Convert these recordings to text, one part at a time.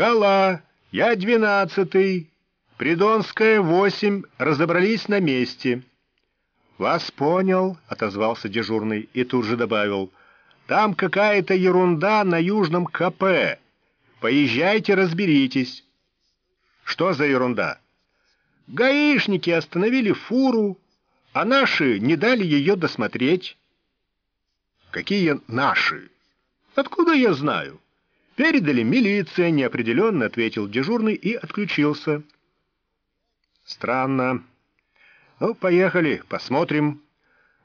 «Скала! Я двенадцатый! Придонская, восемь! Разобрались на месте!» «Вас понял», — отозвался дежурный и тут же добавил. «Там какая-то ерунда на южном КП. Поезжайте, разберитесь». «Что за ерунда?» «Гаишники остановили фуру, а наши не дали ее досмотреть». «Какие наши?» «Откуда я знаю?» «Передали милиция», — неопределенно ответил дежурный и отключился. «Странно. Ну, поехали, посмотрим».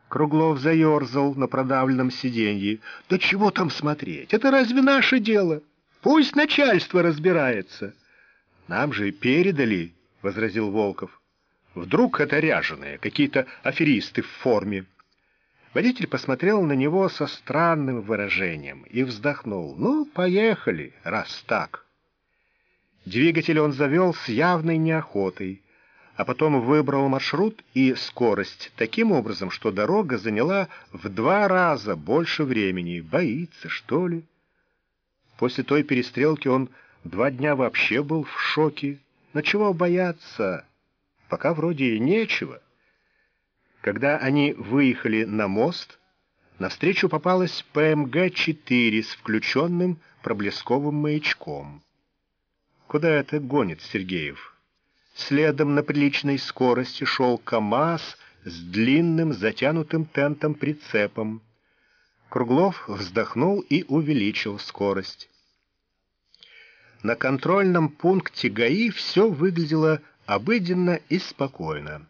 Круглов заерзал на продавленном сиденье. «Да чего там смотреть? Это разве наше дело? Пусть начальство разбирается». «Нам же передали», — возразил Волков. «Вдруг это ряженые, какие-то аферисты в форме». Водитель посмотрел на него со странным выражением и вздохнул. «Ну, поехали, раз так». Двигатель он завел с явной неохотой, а потом выбрал маршрут и скорость таким образом, что дорога заняла в два раза больше времени. Боится, что ли? После той перестрелки он два дня вообще был в шоке. Но чего бояться? Пока вроде и нечего. Когда они выехали на мост, навстречу попалась ПМГ-4 с включенным проблесковым маячком. Куда это гонит Сергеев? Следом на приличной скорости шел КАМАЗ с длинным затянутым тентом-прицепом. Круглов вздохнул и увеличил скорость. На контрольном пункте ГАИ все выглядело обыденно и спокойно.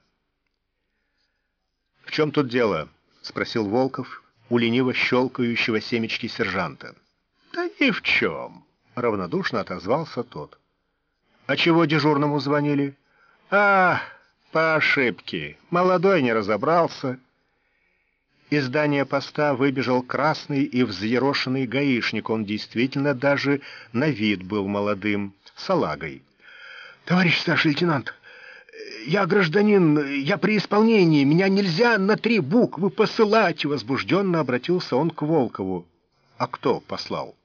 «В чем тут дело?» — спросил Волков у лениво щелкающего семечки сержанта. «Да ни в чем!» — равнодушно отозвался тот. «А чего дежурному звонили?» «А, по ошибке. Молодой не разобрался». Из здания поста выбежал красный и взъерошенный гаишник. Он действительно даже на вид был молодым, салагой. «Товарищ старший лейтенант, «Я гражданин, я при исполнении, меня нельзя на три буквы посылать!» Возбужденно обратился он к Волкову. «А кто послал?»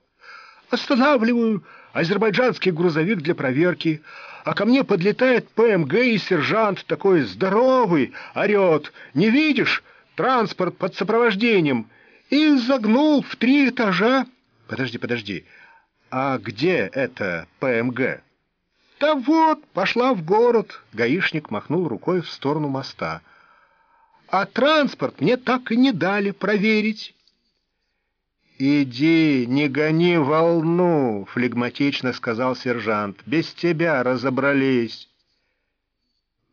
«Останавливаю азербайджанский грузовик для проверки, а ко мне подлетает ПМГ и сержант такой здоровый, орет. Не видишь? Транспорт под сопровождением. И загнул в три этажа». «Подожди, подожди, а где это ПМГ?» «Да вот, пошла в город», — гаишник махнул рукой в сторону моста. «А транспорт мне так и не дали проверить». «Иди, не гони волну», — флегматично сказал сержант. «Без тебя разобрались».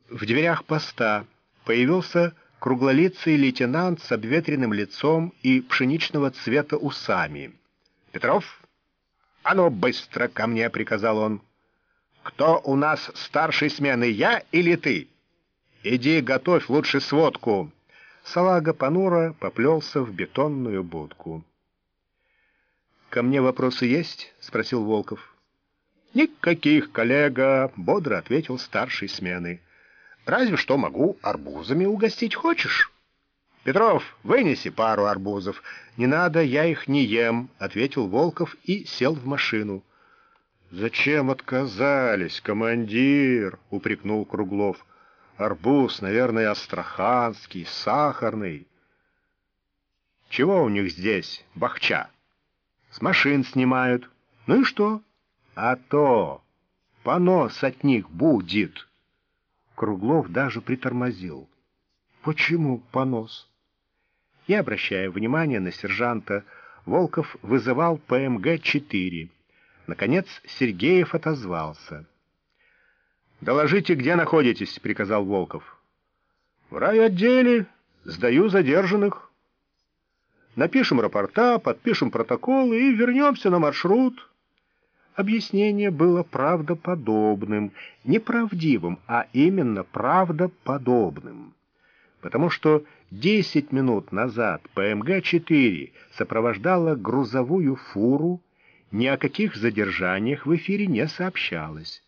В дверях поста появился круглолицый лейтенант с обветренным лицом и пшеничного цвета усами. «Петров, а ну быстро ко мне!» — приказал он. «Кто у нас старшей смены, я или ты? Иди готовь лучше сводку». Салага понуро поплелся в бетонную будку. «Ко мне вопросы есть?» — спросил Волков. «Никаких, коллега», — бодро ответил старшей смены. «Разве что могу арбузами угостить хочешь?» «Петров, вынеси пару арбузов». «Не надо, я их не ем», — ответил Волков и сел в машину. «Зачем отказались, командир?» — упрекнул Круглов. «Арбуз, наверное, астраханский, сахарный». «Чего у них здесь, бахча?» «С машин снимают. Ну и что?» «А то! Понос от них будет!» Круглов даже притормозил. «Почему понос?» Не обращая внимания на сержанта, Волков вызывал ПМГ-4. Наконец Сергеев отозвался. «Доложите, где находитесь», — приказал Волков. «В райотделе. Сдаю задержанных. Напишем рапорта, подпишем протоколы и вернемся на маршрут». Объяснение было правдоподобным, не правдивым, а именно правдоподобным. Потому что десять минут назад ПМГ-4 сопровождала грузовую фуру, ни о каких задержаниях в эфире не сообщалось.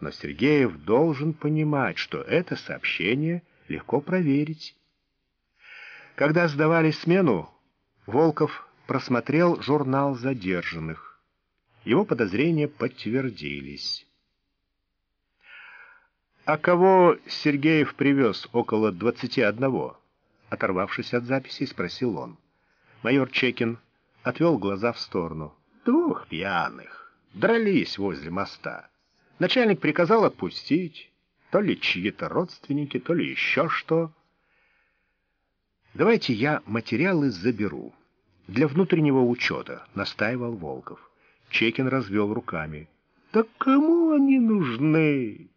Но Сергеев должен понимать, что это сообщение легко проверить. Когда сдавали смену, Волков просмотрел журнал задержанных. его подозрения подтвердились. «А кого Сергеев привез около двадцати одного?» Оторвавшись от записи, спросил он. Майор Чекин отвел глаза в сторону. «Двух пьяных. Дрались возле моста. Начальник приказал отпустить. То ли чьи-то родственники, то ли еще что. Давайте я материалы заберу. Для внутреннего учета», — настаивал Волков. Чекин развел руками. «Да кому они нужны?»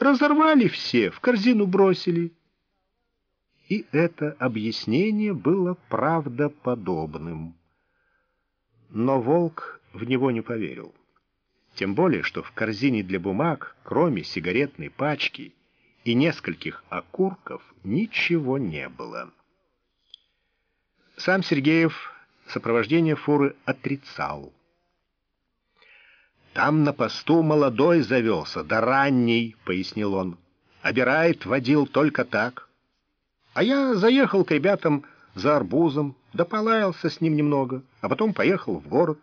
Разорвали все, в корзину бросили. И это объяснение было правдоподобным. Но волк в него не поверил. Тем более, что в корзине для бумаг, кроме сигаретной пачки и нескольких окурков, ничего не было. Сам Сергеев сопровождение фуры отрицал. «Там на посту молодой завелся, да ранний», — пояснил он. «Обирает водил только так. А я заехал к ребятам за арбузом, да полаялся с ним немного, а потом поехал в город.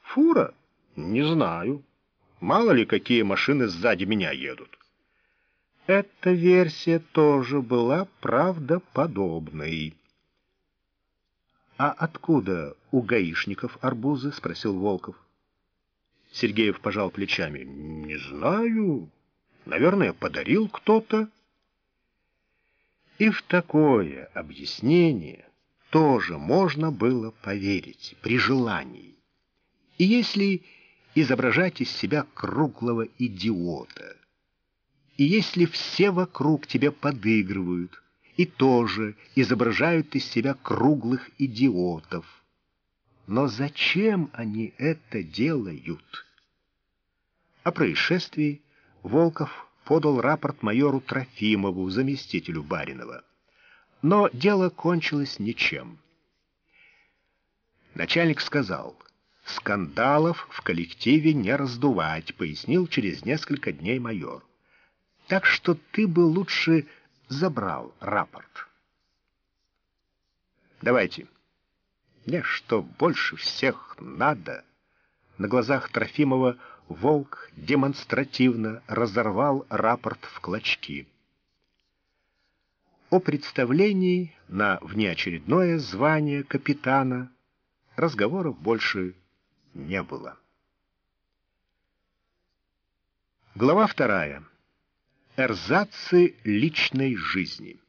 Фура? Не знаю. Мало ли, какие машины сзади меня едут». Эта версия тоже была правдоподобной. «А откуда у гаишников арбузы?» — спросил Волков. Сергеев пожал плечами. «Не знаю. Наверное, подарил кто-то». И в такое объяснение тоже можно было поверить при желании. И если изображать из себя круглого идиота, и если все вокруг тебя подыгрывают и тоже изображают из себя круглых идиотов, но зачем они это делают? О происшествии Волков подал рапорт майору Трофимову, заместителю Баринова. Но дело кончилось ничем. Начальник сказал, скандалов в коллективе не раздувать, пояснил через несколько дней майор. Так что ты бы лучше забрал рапорт. Давайте. Мне что больше всех надо. На глазах Трофимова Волк демонстративно разорвал рапорт в клочки. О представлении на внеочередное звание капитана разговоров больше не было. Глава вторая. Эрзацы личной жизни.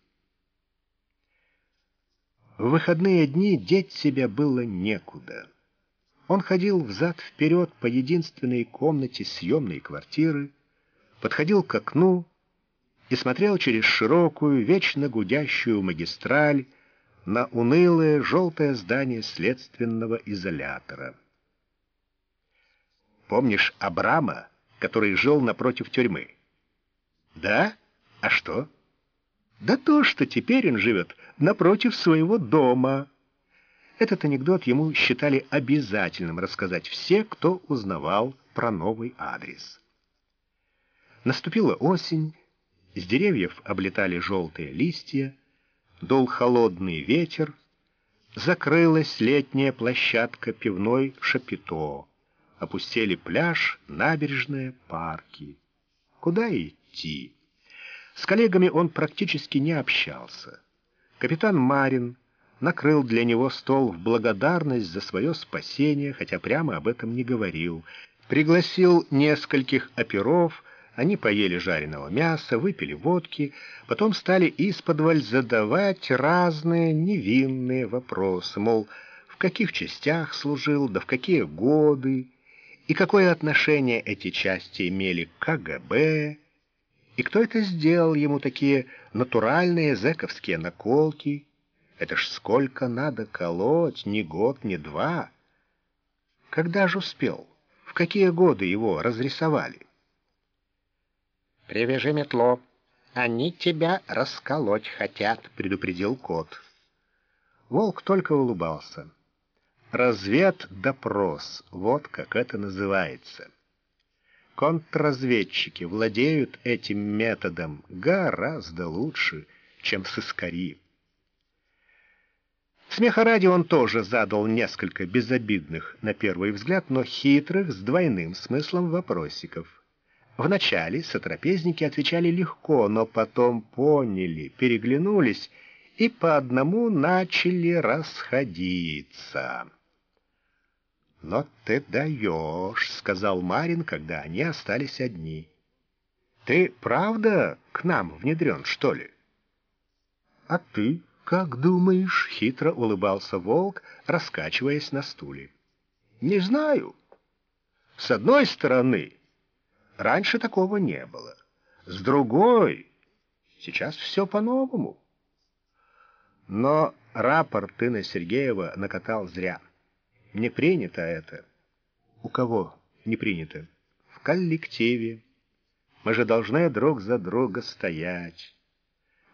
В выходные дни деть себя было некуда. Он ходил взад-вперед по единственной комнате съемной квартиры, подходил к окну и смотрел через широкую, вечно гудящую магистраль на унылое желтое здание следственного изолятора. Помнишь Абрама, который жил напротив тюрьмы? Да? А что? Да то, что теперь он живет напротив своего дома. Этот анекдот ему считали обязательным рассказать все, кто узнавал про новый адрес. Наступила осень, с деревьев облетали желтые листья, дул холодный ветер, закрылась летняя площадка пивной шапито, опустели пляж, набережная, парки. Куда идти? С коллегами он практически не общался. Капитан Марин накрыл для него стол в благодарность за свое спасение, хотя прямо об этом не говорил. Пригласил нескольких оперов, они поели жареного мяса, выпили водки, потом стали исподволь задавать разные невинные вопросы, мол, в каких частях служил, да в какие годы, и какое отношение эти части имели к КГБ, и кто это сделал ему такие натуральные зэковские наколки, это ж сколько надо колоть, ни год, ни два. Когда же успел? В какие годы его разрисовали? «Привяжи метло. Они тебя расколоть хотят», — предупредил кот. Волк только улыбался. Разведдопрос, вот как это называется. Контрразведчики владеют этим методом гораздо лучше, чем сыскари. Смеха ради он тоже задал несколько безобидных, на первый взгляд, но хитрых, с двойным смыслом вопросиков. Вначале сотрапезники отвечали легко, но потом поняли, переглянулись и по одному начали расходиться. «Но ты даешь», — сказал Марин, когда они остались одни. «Ты правда к нам внедрен, что ли?» «А ты как думаешь?» — хитро улыбался волк, раскачиваясь на стуле. «Не знаю. С одной стороны, раньше такого не было. С другой, сейчас все по-новому». Но рапорт ты на Сергеева накатал зря. Не принято это. У кого не принято? В коллективе. Мы же должны друг за друга стоять.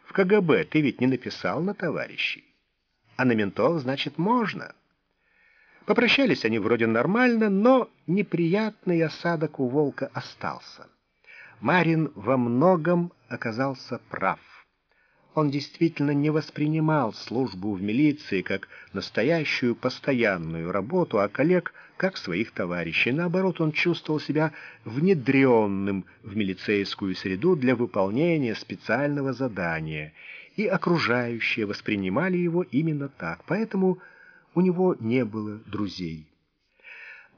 В КГБ ты ведь не написал на товарищей. А на ментов, значит, можно. Попрощались они вроде нормально, но неприятный осадок у волка остался. Марин во многом оказался прав он действительно не воспринимал службу в милиции как настоящую постоянную работу, а коллег как своих товарищей. Наоборот, он чувствовал себя внедренным в милицейскую среду для выполнения специального задания, и окружающие воспринимали его именно так, поэтому у него не было друзей.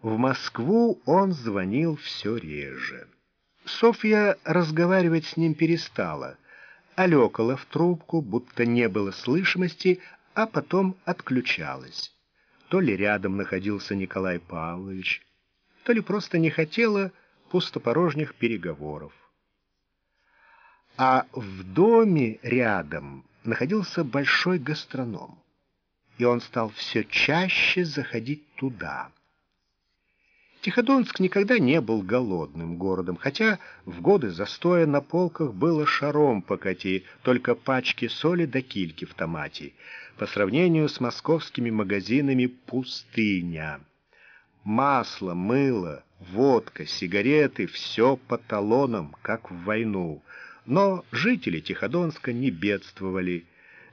В Москву он звонил все реже. Софья разговаривать с ним перестала — алекала в трубку, будто не было слышимости, а потом отключалась. То ли рядом находился Николай Павлович, то ли просто не хотела пустопорожних переговоров. А в доме рядом находился большой гастроном, и он стал все чаще заходить туда. Тиходонск никогда не был голодным городом, хотя в годы застоя на полках было шаром покати, только пачки соли да кильки в томате. По сравнению с московскими магазинами пустыня. Масло, мыло, водка, сигареты — все по талонам, как в войну. Но жители Тиходонска не бедствовали.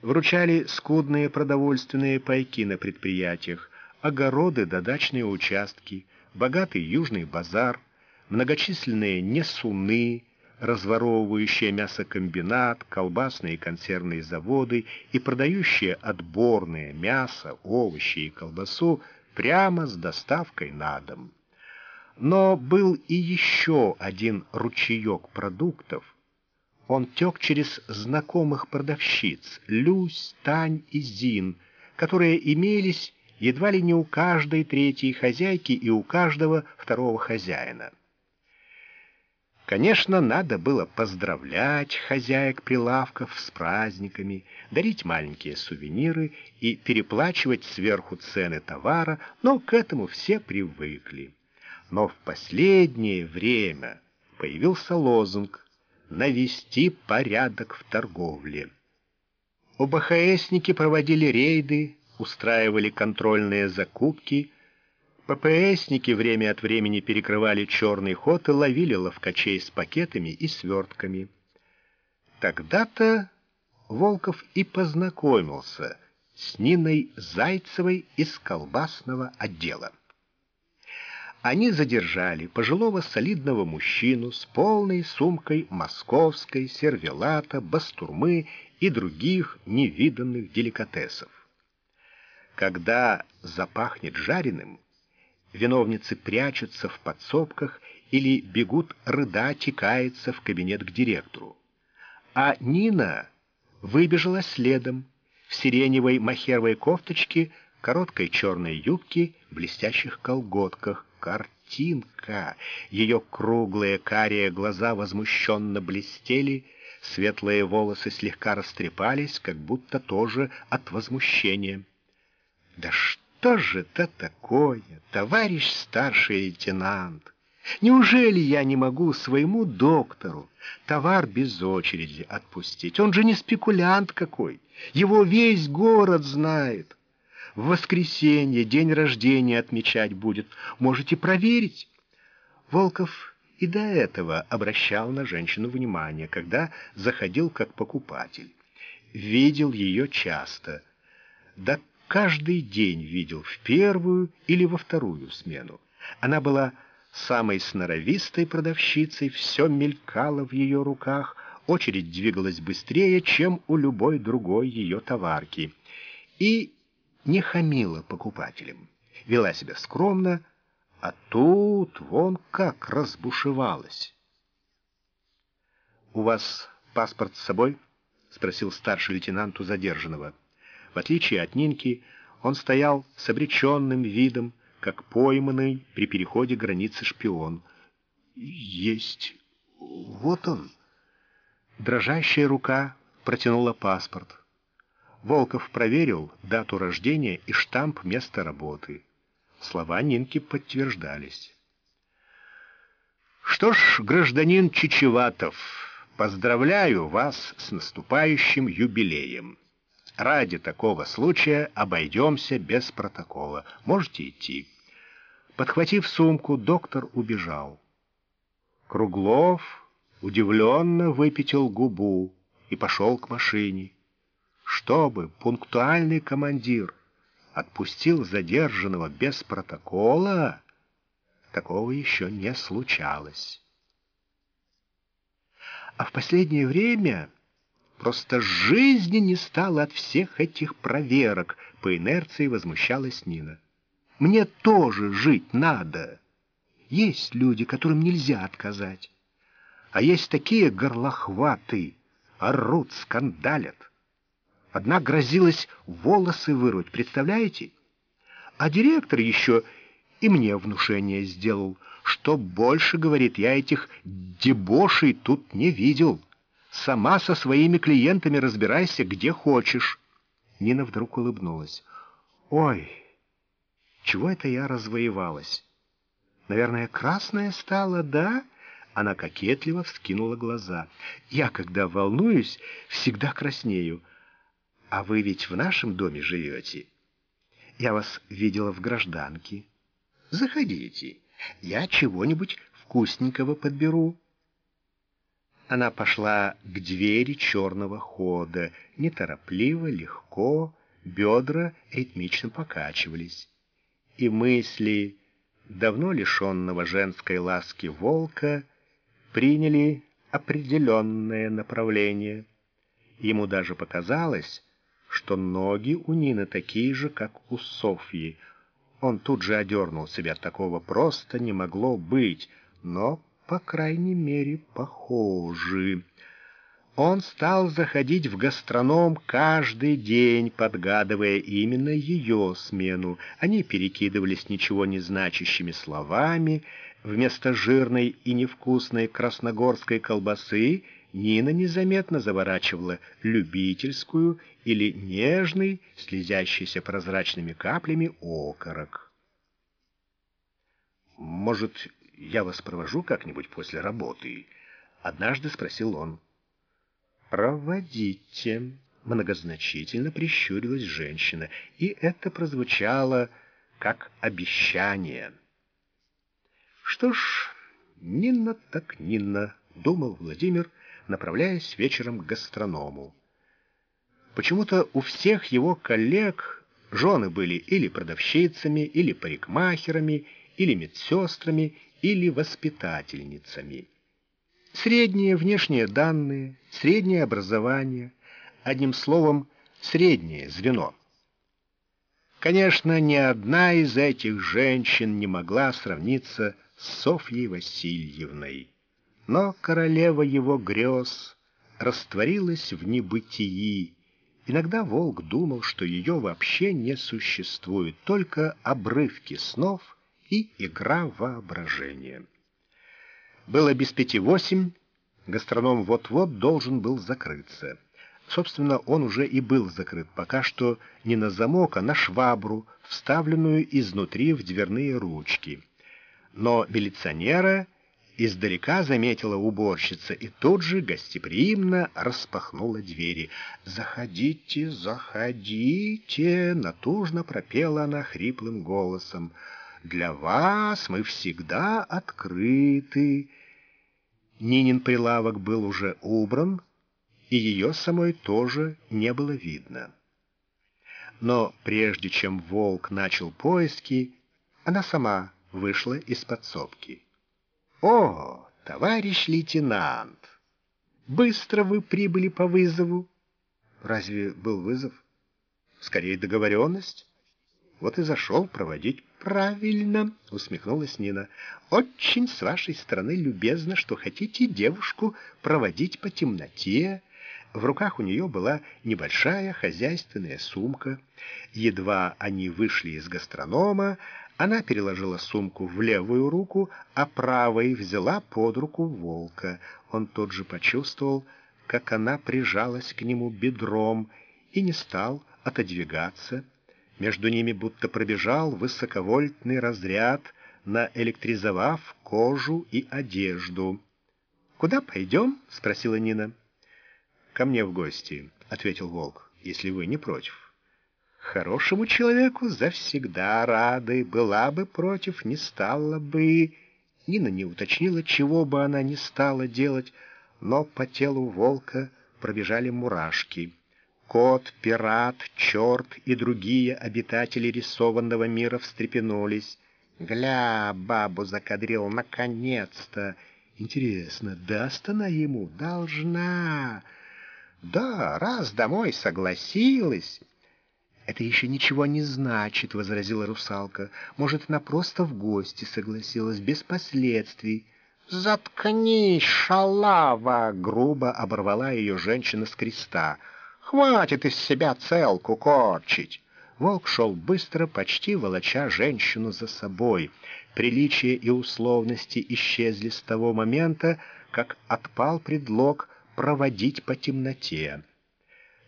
Вручали скудные продовольственные пайки на предприятиях, огороды да дачные участки — богатый южный базар, многочисленные несуны, разворовывающие мясокомбинат, колбасные и консервные заводы и продающие отборное мясо, овощи и колбасу прямо с доставкой на дом. Но был и еще один ручеек продуктов. Он тек через знакомых продавщиц Люсь, Тань и Зин, которые имелись едва ли не у каждой третьей хозяйки и у каждого второго хозяина. Конечно, надо было поздравлять хозяек прилавков с праздниками, дарить маленькие сувениры и переплачивать сверху цены товара, но к этому все привыкли. Но в последнее время появился лозунг «Навести порядок в торговле». ОБХСники проводили рейды, устраивали контрольные закупки, ППСники время от времени перекрывали черный ход и ловили ловкачей с пакетами и свертками. Тогда-то Волков и познакомился с Ниной Зайцевой из колбасного отдела. Они задержали пожилого солидного мужчину с полной сумкой московской, сервелата, бастурмы и других невиданных деликатесов. Когда запахнет жареным, виновницы прячутся в подсобках или бегут рыдать и каяться в кабинет к директору. А Нина выбежала следом в сиреневой махеровой кофточке, короткой черной юбке, блестящих колготках. Картинка! Ее круглые карие глаза возмущенно блестели, светлые волосы слегка растрепались, как будто тоже от возмущения. Да что же это такое, товарищ старший лейтенант? Неужели я не могу своему доктору товар без очереди отпустить? Он же не спекулянт какой, его весь город знает. В воскресенье день рождения отмечать будет, можете проверить. Волков и до этого обращал на женщину внимание, когда заходил как покупатель. Видел ее часто — да каждый день видел в первую или во вторую смену. Она была самой сноровистой продавщицей, все мелькало в ее руках, очередь двигалась быстрее, чем у любой другой ее товарки, и не хамила покупателям, вела себя скромно, а тут вон как разбушевалась. «У вас паспорт с собой?» — спросил старший лейтенант у задержанного. В отличие от Нинки, он стоял с обреченным видом, как пойманный при переходе границы шпион. «Есть. Вот он». Дрожащая рука протянула паспорт. Волков проверил дату рождения и штамп места работы. Слова Нинки подтверждались. «Что ж, гражданин Чичеватов, поздравляю вас с наступающим юбилеем. Ради такого случая обойдемся без протокола. Можете идти». Подхватив сумку, доктор убежал. Круглов удивленно выпятил губу и пошел к машине. Чтобы пунктуальный командир отпустил задержанного без протокола, такого еще не случалось. А в последнее время просто жизни не стало от всех этих проверок, по инерции возмущалась Нина. Мне тоже жить надо. Есть люди, которым нельзя отказать. А есть такие горлохваты, орут, скандалят. Одна грозилась волосы вырвать, представляете? А директор еще и мне внушение сделал, что больше, говорит, я этих дебошей тут не видел. Сама со своими клиентами разбирайся, где хочешь. Нина вдруг улыбнулась. Ой, чего это я развоевалась? Наверное, красная стала, да? Она кокетливо вскинула глаза. Я, когда волнуюсь, всегда краснею. А вы ведь в нашем доме живете? Я вас видела в гражданке. Заходите, я чего-нибудь вкусненького подберу. Она пошла к двери черного хода, неторопливо, легко, бедра ритмично покачивались и мысли давно лишенного женской ласки волка приняли определенное направление. Ему даже показалось, что ноги у Нины такие же, как у Софьи. Он тут же одернул себя, такого просто не могло быть, но, по крайней мере, похожи. Он стал заходить в гастроном каждый день, подгадывая именно ее смену. Они перекидывались ничего не значащими словами. Вместо жирной и невкусной красногорской колбасы Нина незаметно заворачивала любительскую или нежный, слезящийся прозрачными каплями окорок. «Может, я вас провожу как-нибудь после работы?» — однажды спросил он. «Проводите», — многозначительно прищурилась женщина, и это прозвучало как обещание. «Что ж, Нина так Нина», — думал Владимир, направляясь вечером к гастроному. Почему-то у всех его коллег жены были или продавщицами, или парикмахерами, или медсестрами, или воспитательницами. Средние внешние данные, среднее образование, одним словом, среднее звено. Конечно, ни одна из этих женщин не могла сравниться с Софьей Васильевной, но королева его грез растворилась в небытии. Иногда Волк думал, что ее вообще не существует, только обрывки снов и игра воображения. Было без пяти восемь, гастроном вот-вот должен был закрыться. Собственно, он уже и был закрыт, пока что не на замок, а на швабру, вставленную изнутри в дверные ручки. Но милиционера издалека заметила уборщица и тут же гостеприимно распахнула двери. «Заходите, заходите!» — натужно пропела она хриплым голосом. Для вас мы всегда открыты. Нинин прилавок был уже убран, и ее самой тоже не было видно. Но прежде чем волк начал поиски, она сама вышла из подсобки. «О, товарищ лейтенант! Быстро вы прибыли по вызову!» «Разве был вызов?» «Скорее договоренность!» «Вот и зашел проводить «Правильно», — усмехнулась Нина. «Очень с вашей стороны любезно, что хотите девушку проводить по темноте». В руках у нее была небольшая хозяйственная сумка. Едва они вышли из гастронома, она переложила сумку в левую руку, а правой взяла под руку волка. Он тот же почувствовал, как она прижалась к нему бедром и не стал отодвигаться. Между ними будто пробежал высоковольтный разряд, наэлектризовав кожу и одежду. «Куда пойдем?» — спросила Нина. «Ко мне в гости», — ответил Волк, — «если вы не против». «Хорошему человеку завсегда рады, была бы против, не стала бы...» Нина не уточнила, чего бы она не стала делать, но по телу Волка пробежали мурашки — Кот, пират, черт и другие обитатели рисованного мира встрепенулись. «Гля, бабу закадрил, наконец-то!» «Интересно, даст она ему?» «Должна!» «Да, раз домой согласилась!» «Это еще ничего не значит», — возразила русалка. «Может, она просто в гости согласилась, без последствий». «Заткнись, шалава!» — грубо оборвала ее женщина с креста. Хватит из себя целку корчить. Волк шел быстро, почти волоча женщину за собой. Приличия и условности исчезли с того момента, как отпал предлог проводить по темноте.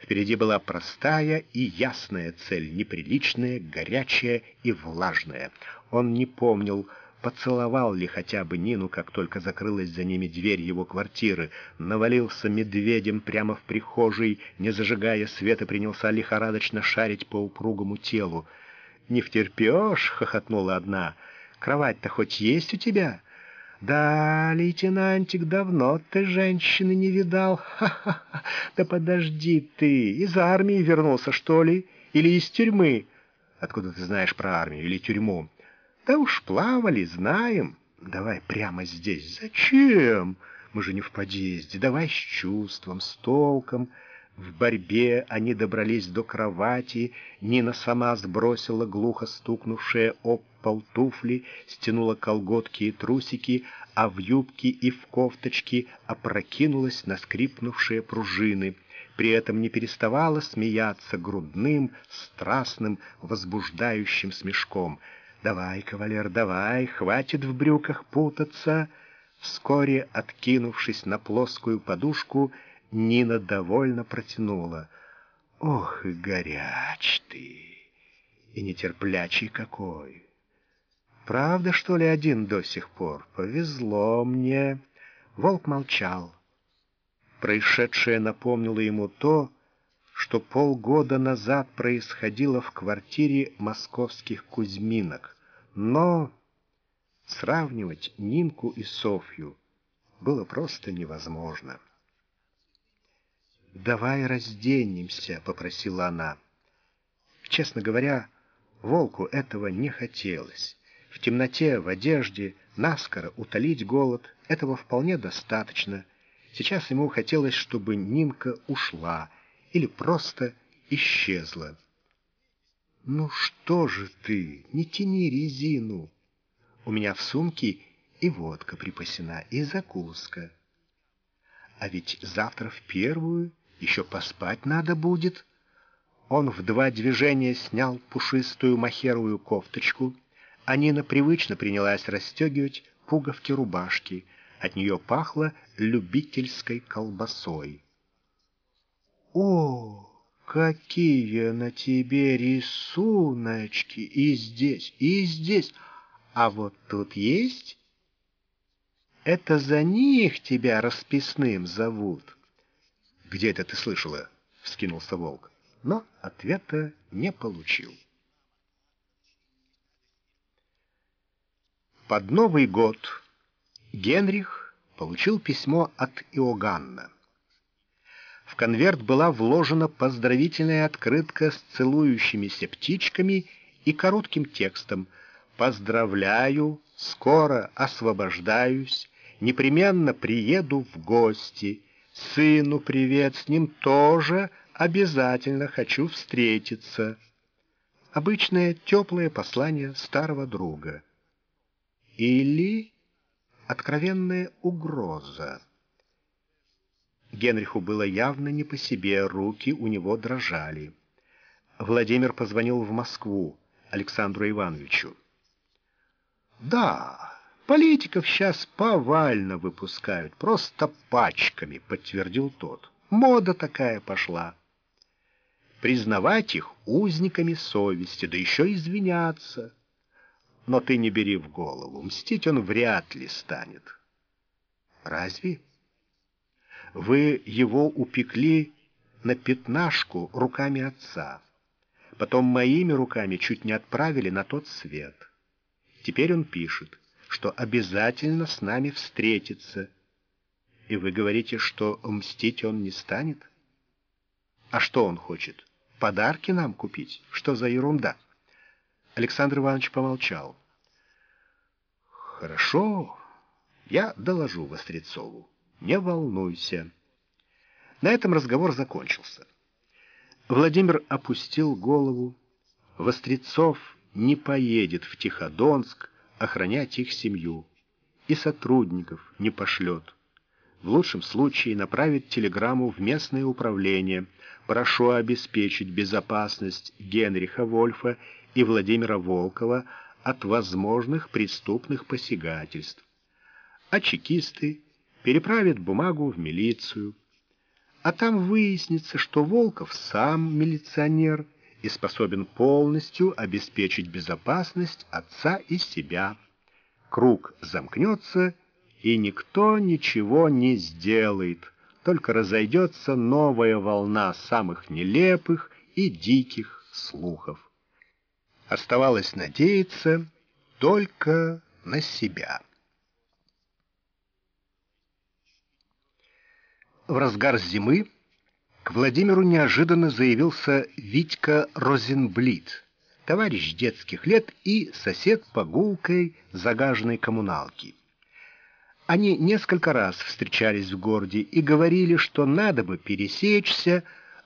Впереди была простая и ясная цель, неприличная, горячая и влажная. Он не помнил, поцеловал ли хотя бы Нину, как только закрылась за ними дверь его квартиры, навалился медведем прямо в прихожей, не зажигая света, принялся лихорадочно шарить по упругому телу. «Не втерпешь!» — хохотнула одна. «Кровать-то хоть есть у тебя?» «Да, лейтенантик, давно ты женщины не видал. Ха-ха-ха! Да подожди ты! Из армии вернулся, что ли? Или из тюрьмы?» «Откуда ты знаешь про армию или тюрьму?» Да уж плавали, знаем. Давай прямо здесь. Зачем? Мы же не в подъезде. Давай с чувством, с толком. В борьбе они добрались до кровати. Нина сама сбросила глухо стукнувшие об пол туфли, стянула колготки и трусики, а в юбке и в кофточке опрокинулась на скрипнувшие пружины. При этом не переставала смеяться грудным, страстным, возбуждающим смешком — «Давай, кавалер, давай, хватит в брюках путаться!» Вскоре, откинувшись на плоскую подушку, Нина довольно протянула. «Ох, горяч ты! И нетерплячий какой! Правда, что ли, один до сих пор? Повезло мне!» Волк молчал. Происшедшее напомнило ему то, что полгода назад происходило в квартире московских Кузьминок. Но сравнивать Нинку и Софью было просто невозможно. «Давай разденемся», — попросила она. Честно говоря, волку этого не хотелось. В темноте, в одежде, наскоро утолить голод — этого вполне достаточно. Сейчас ему хотелось, чтобы Нинка ушла или просто исчезла. «Ну что же ты, не тяни резину. У меня в сумке и водка припасена, и закуска. А ведь завтра в первую еще поспать надо будет». Он в два движения снял пушистую махеровую кофточку, а Нина привычно принялась расстегивать пуговки рубашки. От нее пахло любительской колбасой. «О!» Какие на тебе рисуночки! И здесь, и здесь. А вот тут есть? Это за них тебя расписным зовут. Где это ты слышала? Вскинулся волк. Но ответа не получил. Под Новый год Генрих получил письмо от Иоганна. В конверт была вложена поздравительная открытка с целующимися птичками и коротким текстом «Поздравляю, скоро освобождаюсь, непременно приеду в гости. Сыну привет, с ним тоже обязательно хочу встретиться». Обычное теплое послание старого друга. Или откровенная угроза. Генриху было явно не по себе, руки у него дрожали. Владимир позвонил в Москву Александру Ивановичу. «Да, политиков сейчас повально выпускают, просто пачками», — подтвердил тот. «Мода такая пошла. Признавать их узниками совести, да еще извиняться. Но ты не бери в голову, мстить он вряд ли станет». «Разве?» Вы его упекли на пятнашку руками отца. Потом моими руками чуть не отправили на тот свет. Теперь он пишет, что обязательно с нами встретится. И вы говорите, что мстить он не станет? А что он хочет? Подарки нам купить? Что за ерунда? Александр Иванович помолчал. Хорошо, я доложу Вострецову. Не волнуйся. На этом разговор закончился. Владимир опустил голову. Вострецов не поедет в Тиходонск охранять их семью и сотрудников не пошлет. В лучшем случае направит телеграмму в местное управление. Прошу обеспечить безопасность Генриха Вольфа и Владимира Волкова от возможных преступных посягательств. А чекисты переправит бумагу в милицию. А там выяснится, что Волков сам милиционер и способен полностью обеспечить безопасность отца и себя. Круг замкнется, и никто ничего не сделает, только разойдется новая волна самых нелепых и диких слухов. Оставалось надеяться только на себя. В разгар зимы к Владимиру неожиданно заявился Витька Розенблит, товарищ детских лет и сосед по гулкой загаженной коммуналки. Они несколько раз встречались в городе и говорили, что надо бы пересечься,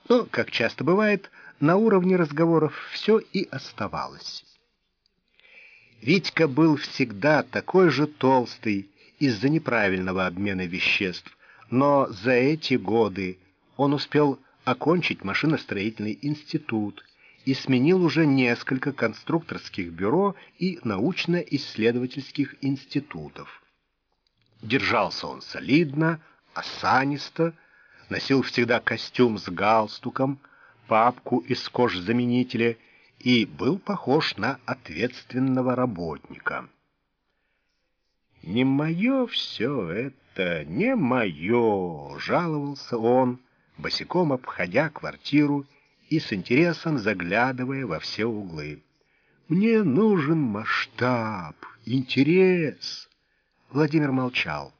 но, как часто бывает, на уровне разговоров все и оставалось. Витька был всегда такой же толстый из-за неправильного обмена веществ, но за эти годы он успел окончить машиностроительный институт и сменил уже несколько конструкторских бюро и научно-исследовательских институтов. Держался он солидно, осанисто, носил всегда костюм с галстуком, папку из кожзаменителя и был похож на ответственного работника. «Не мое все это!» не мое!» — жаловался он, босиком обходя квартиру и с интересом заглядывая во все углы. «Мне нужен масштаб, интерес!» Владимир молчал.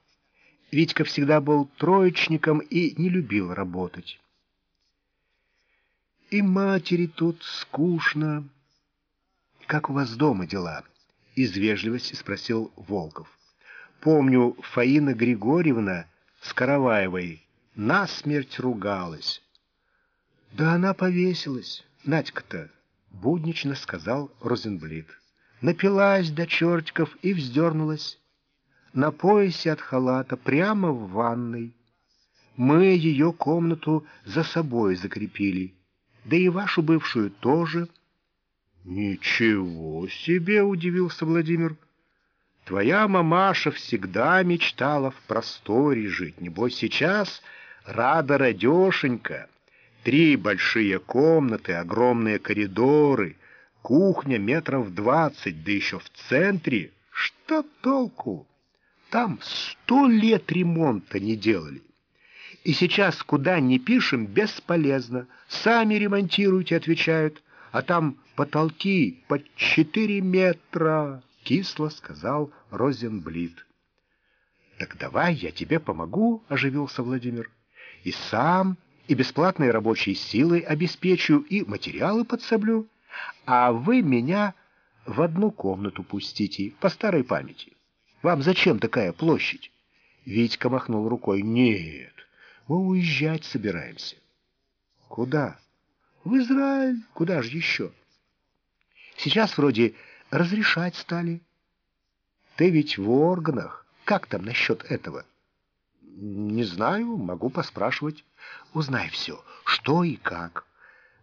Витька всегда был троечником и не любил работать. «И матери тут скучно. Как у вас дома дела?» — из вежливости спросил Волков. Помню, Фаина Григорьевна с Караваевой насмерть ругалась. Да она повесилась, Надька-то, буднично сказал Розенблит. Напилась до чертиков и вздернулась. На поясе от халата прямо в ванной. Мы ее комнату за собой закрепили, да и вашу бывшую тоже. «Ничего себе!» — удивился Владимир. Твоя мамаша всегда мечтала в просторе жить. Небось, сейчас рада радешенька. Три большие комнаты, огромные коридоры, кухня метров двадцать, да еще в центре. Что толку? Там сто лет ремонта не делали. И сейчас куда ни пишем, бесполезно. Сами ремонтируйте, отвечают, а там потолки под четыре метра. — кисло сказал Розенблит. «Так давай я тебе помогу», — оживился Владимир. «И сам, и бесплатной рабочей силой обеспечу, и материалы подсоблю, а вы меня в одну комнату пустите, по старой памяти. Вам зачем такая площадь? Витька махнул рукой. Нет, мы уезжать собираемся. Куда? В Израиль. Куда же еще? Сейчас вроде разрешать стали. Ты ведь в органах. Как там насчет этого? Не знаю, могу поспрашивать. Узнай все, что и как.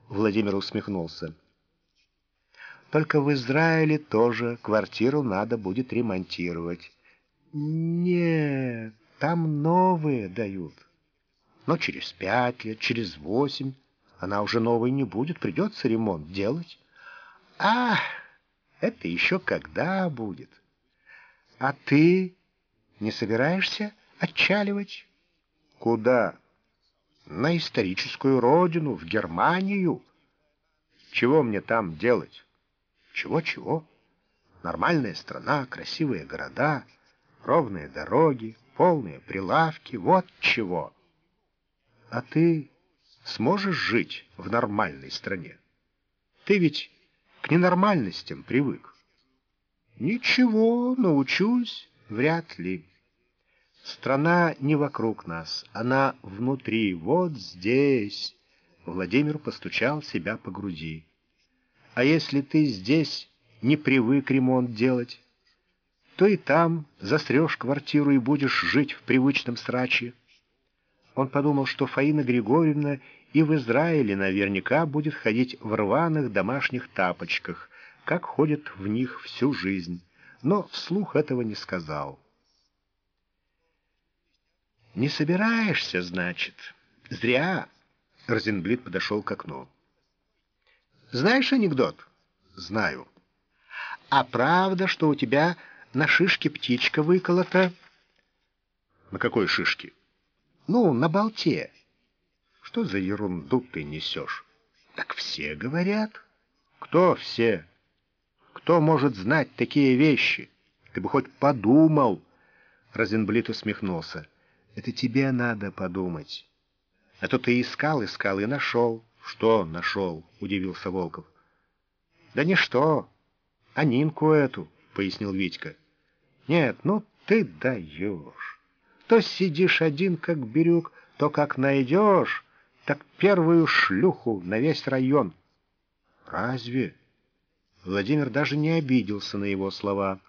Владимир усмехнулся. Только в Израиле тоже квартиру надо будет ремонтировать. Нет, там новые дают. Но через пять лет, через восемь она уже новой не будет, придется ремонт делать. А, это еще когда будет? А ты не собираешься отчаливать? Куда? На историческую родину, в Германию. Чего мне там делать? Чего-чего? Нормальная страна, красивые города, ровные дороги, полные прилавки, вот чего. А ты сможешь жить в нормальной стране? Ты ведь к ненормальностям привык. Ничего, научусь, вряд ли. Страна не вокруг нас, она внутри, вот здесь. Владимир постучал себя по груди. А если ты здесь не привык ремонт делать, то и там засрешь квартиру и будешь жить в привычном сраче. Он подумал, что Фаина Григорьевна и в Израиле наверняка будет ходить в рваных домашних тапочках, как ходит в них всю жизнь, но вслух этого не сказал. «Не собираешься, значит? Зря!» Розенблит подошел к окну. Знаешь анекдот? Знаю. А правда, что у тебя на шишке птичка выколота? На какой шишке? Ну, на болте. Что за ерунду ты несешь? Так все говорят. Кто все? Кто может знать такие вещи? Ты бы хоть подумал. Розенблит усмехнулся. Это тебе надо подумать. А то ты искал, искал и нашел. «Что нашел?» — удивился Волков. «Да не что, а Нинку эту», — пояснил Витька. «Нет, ну ты даешь. То сидишь один, как бирюк, то как найдешь, так первую шлюху на весь район». «Разве?» Владимир даже не обиделся на его слова.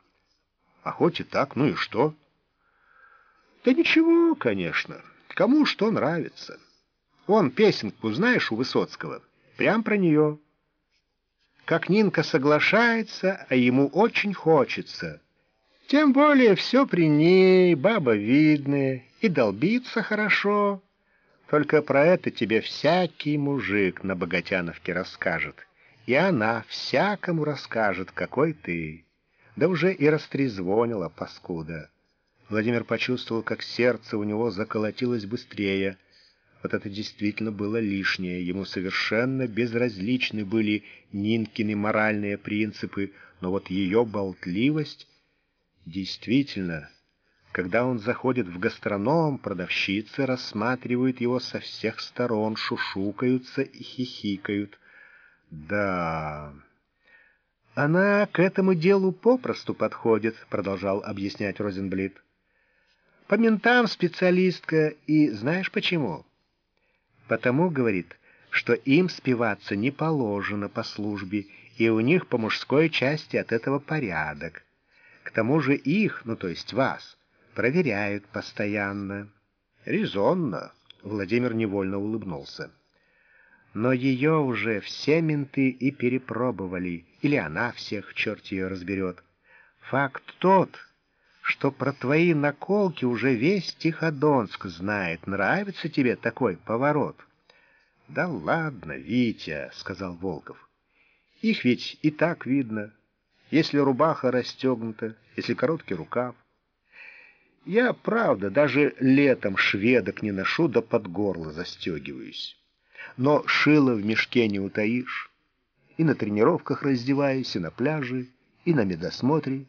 «А хоть и так, ну и что?» «Да ничего, конечно. Кому что нравится». Вон песенку знаешь у Высоцкого? Прям про нее. Как Нинка соглашается, а ему очень хочется. Тем более все при ней, баба видная, и долбится хорошо. Только про это тебе всякий мужик на Богатяновке расскажет. И она всякому расскажет, какой ты. Да уже и растрезвонила, паскуда. Владимир почувствовал, как сердце у него заколотилось быстрее — вот это действительно было лишнее. Ему совершенно безразличны были Нинкины моральные принципы, но вот ее болтливость действительно... Когда он заходит в гастроном, продавщицы рассматривают его со всех сторон, шушукаются и хихикают. Да, она к этому делу попросту подходит, продолжал объяснять Розенблит. По ментам специалистка, и знаешь почему? Потому, говорит, что им спиваться не положено по службе, и у них по мужской части от этого порядок. К тому же их, ну то есть вас, проверяют постоянно. Резонно, Владимир невольно улыбнулся. Но ее уже все менты и перепробовали, или она всех, черт ее разберет. Факт тот, что про твои наколки уже весь Тиходонск знает. Нравится тебе такой поворот?» «Да ладно, Витя», — сказал Волков. «Их ведь и так видно, если рубаха расстегнута, если короткий рукав. Я, правда, даже летом шведок не ношу, да под горло застегиваюсь. Но шило в мешке не утаишь. И на тренировках раздеваюсь, и на пляже, и на медосмотре».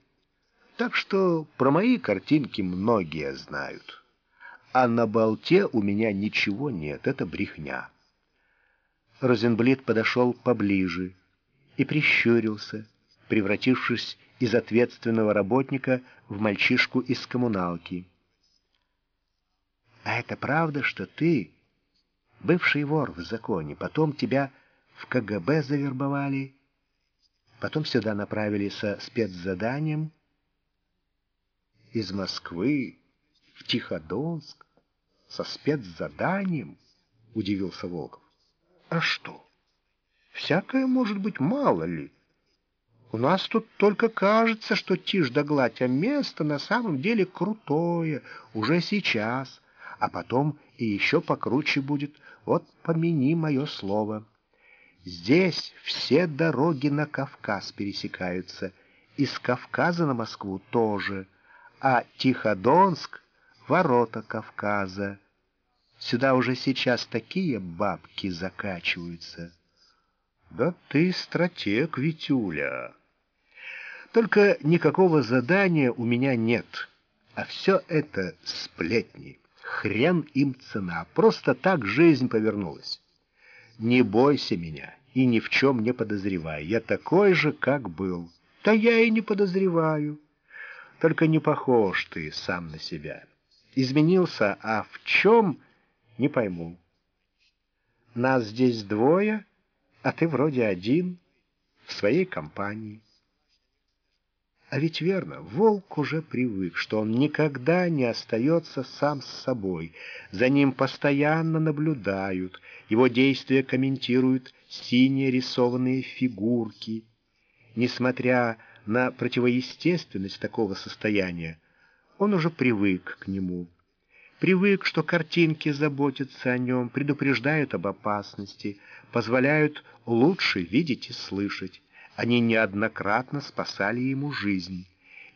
Так что про мои картинки многие знают. а на болте у меня ничего нет, это брехня. Розенблит подошел поближе и прищурился, превратившись из ответственного работника в мальчишку из коммуналки. «А это правда, что ты, бывший вор в законе, потом тебя в КГБ завербовали, потом сюда направили со спецзаданием из Москвы в Тиходонск со спецзаданием?» — удивился Волков. «А что? Всякое может быть, мало ли». У нас тут только кажется, что тишь да гладь, а место на самом деле крутое, уже сейчас, а потом и еще покруче будет. Вот помяни мое слово. Здесь все дороги на Кавказ пересекаются, из Кавказа на Москву тоже, а Тиходонск — ворота Кавказа. Сюда уже сейчас такие бабки закачиваются. Да ты стратег, Витюля. Только никакого задания у меня нет. А все это сплетни. Хрен им цена. Просто так жизнь повернулась. Не бойся меня и ни в чем не подозревай. Я такой же, как был. Да я и не подозреваю. Только не похож ты сам на себя. Изменился, а в чем — не пойму. Нас здесь двое, а ты вроде один, в своей компании. А ведь верно, волк уже привык, что он никогда не остается сам с собой. За ним постоянно наблюдают, его действия комментируют синие рисованные фигурки. Несмотря на противоестественность такого состояния, он уже привык к нему. Привык, что картинки заботятся о нем, предупреждают об опасности, позволяют лучше видеть и слышать. Они неоднократно спасали ему жизнь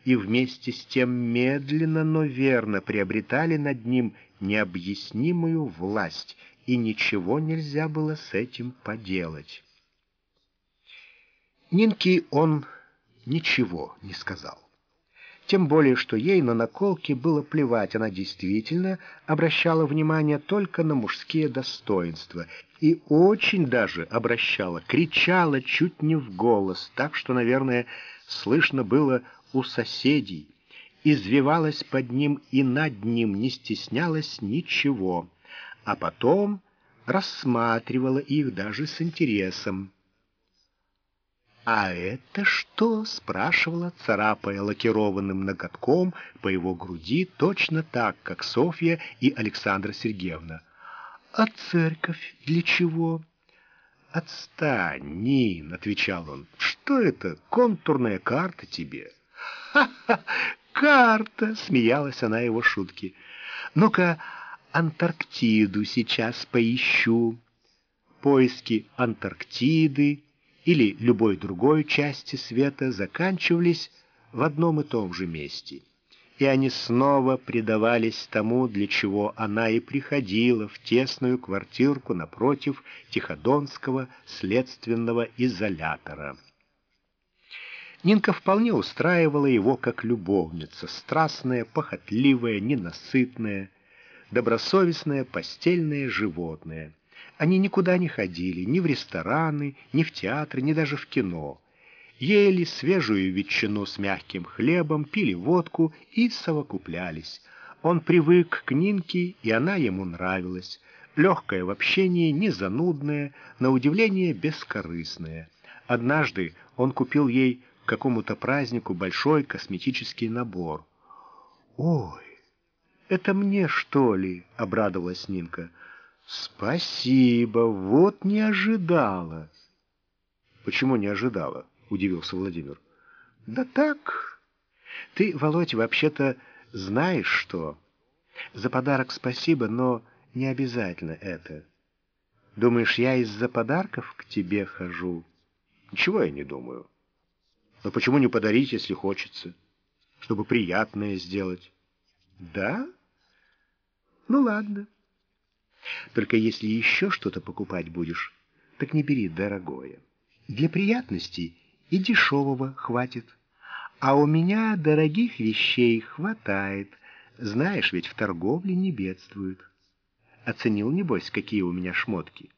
и вместе с тем медленно, но верно приобретали над ним необъяснимую власть, и ничего нельзя было с этим поделать. Нинке он ничего не сказал. Тем более, что ей на наколке было плевать, она действительно обращала внимание только на мужские достоинства и очень даже обращала, кричала чуть не в голос, так что, наверное, слышно было у соседей, извивалась под ним и над ним, не стеснялась ничего, а потом рассматривала их даже с интересом. «А это что?» — спрашивала, царапая лакированным ноготком по его груди точно так, как Софья и Александра Сергеевна. «А церковь для чего?» «Отстань, Нин!» — отвечал он. «Что это? Контурная карта тебе?» «Ха-ха! Карта!» — смеялась она его шутки. «Ну-ка, Антарктиду сейчас поищу». Поиски Антарктиды или любой другой части света заканчивались в одном и том же месте. И они снова предавались тому, для чего она и приходила в тесную квартирку напротив Тиходонского следственного изолятора. Нинка вполне устраивала его как любовница, страстная, похотливая, ненасытная, добросовестное постельное животное — они никуда не ходили, ни в рестораны, ни в театры, ни даже в кино. Ели свежую ветчину с мягким хлебом, пили водку и совокуплялись. Он привык к Нинке, и она ему нравилась. Легкая в общении, не занудная, на удивление бескорыстная. Однажды он купил ей к какому-то празднику большой косметический набор. «Ой, это мне, что ли?» — обрадовалась Нинка. «Спасибо, вот не ожидала». «Почему не ожидала?» — удивился Владимир. «Да так. Ты, Володь, вообще-то знаешь что. За подарок спасибо, но не обязательно это. Думаешь, я из-за подарков к тебе хожу? Ничего я не думаю. Но почему не подарить, если хочется? Чтобы приятное сделать. Да? Ну ладно». Только если еще что-то покупать будешь, так не бери дорогое. Для приятностей и дешевого хватит. А у меня дорогих вещей хватает. Знаешь, ведь в торговле не бедствуют. Оценил, небось, какие у меня шмотки?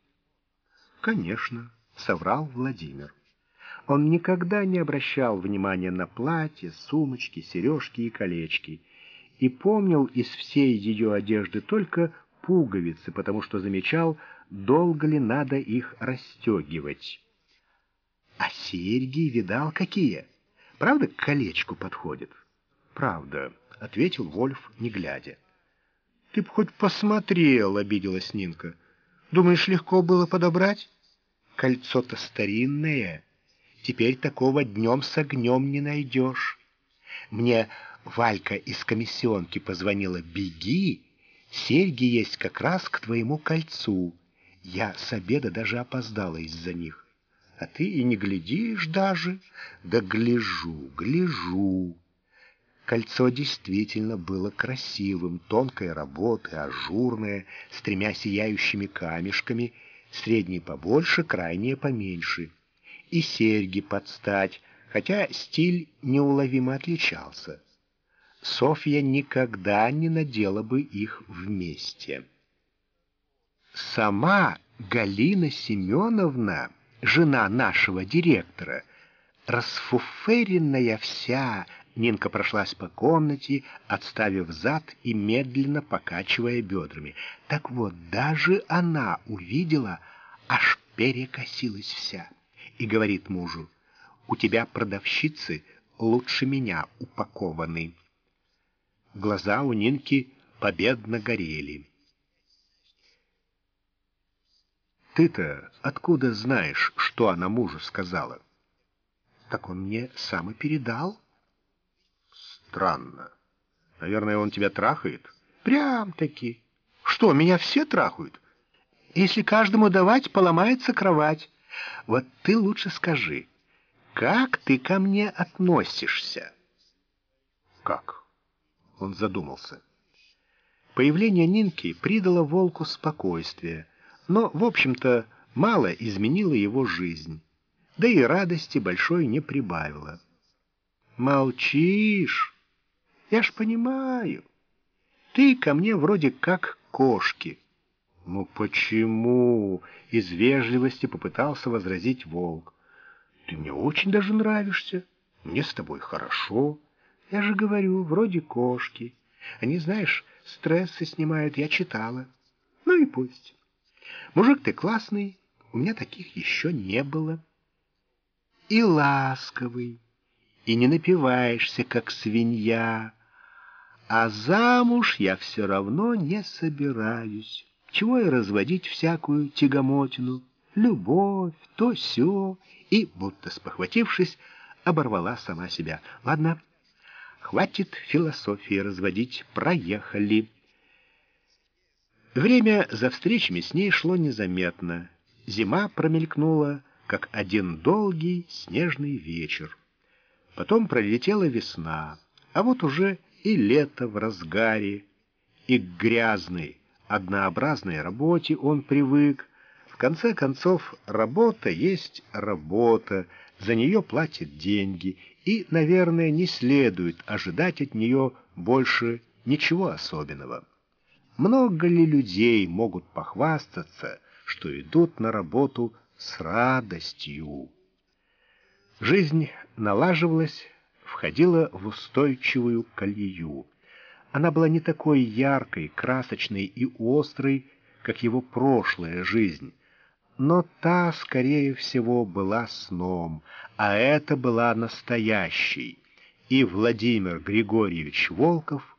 Конечно, соврал Владимир. Он никогда не обращал внимания на платья, сумочки, сережки и колечки и помнил из всей ее одежды только пуговицы, потому что замечал, долго ли надо их расстегивать. А серьги видал какие? Правда, к колечку подходит? Правда, — ответил Вольф, не глядя. Ты б хоть посмотрел, — обиделась Нинка. Думаешь, легко было подобрать? Кольцо-то старинное. Теперь такого днем с огнем не найдешь. Мне Валька из комиссионки позвонила. Беги, серьги есть как раз к твоему кольцу. Я с обеда даже опоздала из-за них. А ты и не глядишь даже. Да гляжу, гляжу. Кольцо действительно было красивым, тонкой работы, ажурное, с тремя сияющими камешками, средние побольше, крайние поменьше. И серьги под стать, хотя стиль неуловимо отличался. Софья никогда не надела бы их вместе. Сама Галина Семеновна жена нашего директора, расфуференная вся, Нинка прошлась по комнате, отставив зад и медленно покачивая бедрами. Так вот, даже она увидела, аж перекосилась вся, и говорит мужу, «У тебя продавщицы лучше меня упакованы». Глаза у Нинки победно горели. Ты-то откуда знаешь, что она мужу сказала? Так он мне сам и передал. Странно. Наверное, он тебя трахает? Прям-таки. Что, меня все трахают? Если каждому давать, поломается кровать. Вот ты лучше скажи, как ты ко мне относишься? Как? Он задумался. Появление Нинки придало волку спокойствие — но, в общем-то, мало изменило его жизнь, да и радости большой не прибавило. «Молчишь? Я ж понимаю. Ты ко мне вроде как кошки». «Ну почему?» — из вежливости попытался возразить волк. «Ты мне очень даже нравишься. Мне с тобой хорошо. Я же говорю, вроде кошки. Они, знаешь, стрессы снимают, я читала. Ну и пусть». Мужик ты классный, у меня таких еще не было. И ласковый, и не напиваешься, как свинья. А замуж я все равно не собираюсь. Чего и разводить всякую тягомотину, любовь, то все И, будто спохватившись, оборвала сама себя. Ладно, хватит философии разводить, проехали. Время за встречами с ней шло незаметно. Зима промелькнула, как один долгий снежный вечер. Потом пролетела весна, а вот уже и лето в разгаре. И к грязной, однообразной работе он привык. В конце концов, работа есть работа, за нее платят деньги, и, наверное, не следует ожидать от нее больше ничего особенного. Много ли людей могут похвастаться, что идут на работу с радостью? Жизнь налаживалась, входила в устойчивую колею. Она была не такой яркой, красочной и острой, как его прошлая жизнь, но та, скорее всего, была сном, а это была настоящей. И Владимир Григорьевич Волков —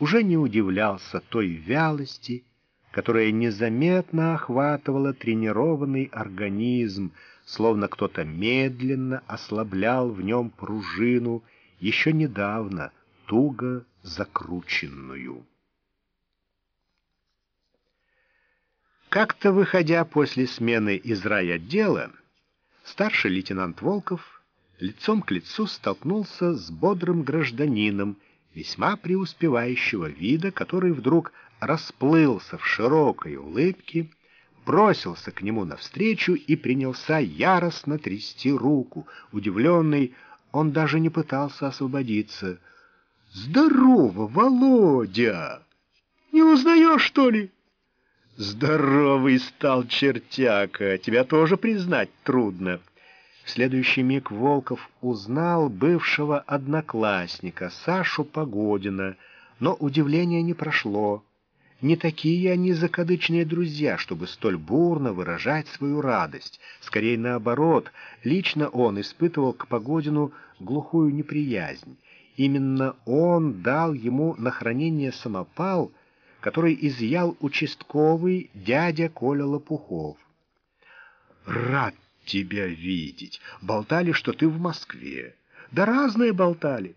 уже не удивлялся той вялости, которая незаметно охватывала тренированный организм, словно кто-то медленно ослаблял в нем пружину, еще недавно туго закрученную. Как-то выходя после смены из райотдела, старший лейтенант Волков лицом к лицу столкнулся с бодрым гражданином, весьма преуспевающего вида, который вдруг расплылся в широкой улыбке, бросился к нему навстречу и принялся яростно трясти руку. Удивленный, он даже не пытался освободиться. Здорово, Володя! Не узнаешь, что ли? Здоровый стал чертяка, тебя тоже признать трудно. В следующий миг Волков узнал бывшего одноклассника Сашу Погодина, но удивление не прошло. Не такие они закадычные друзья, чтобы столь бурно выражать свою радость. Скорее наоборот, лично он испытывал к Погодину глухую неприязнь. Именно он дал ему на хранение самопал, который изъял участковый дядя Коля Лопухов. «Рад тебя видеть. Болтали, что ты в Москве. Да разные болтали.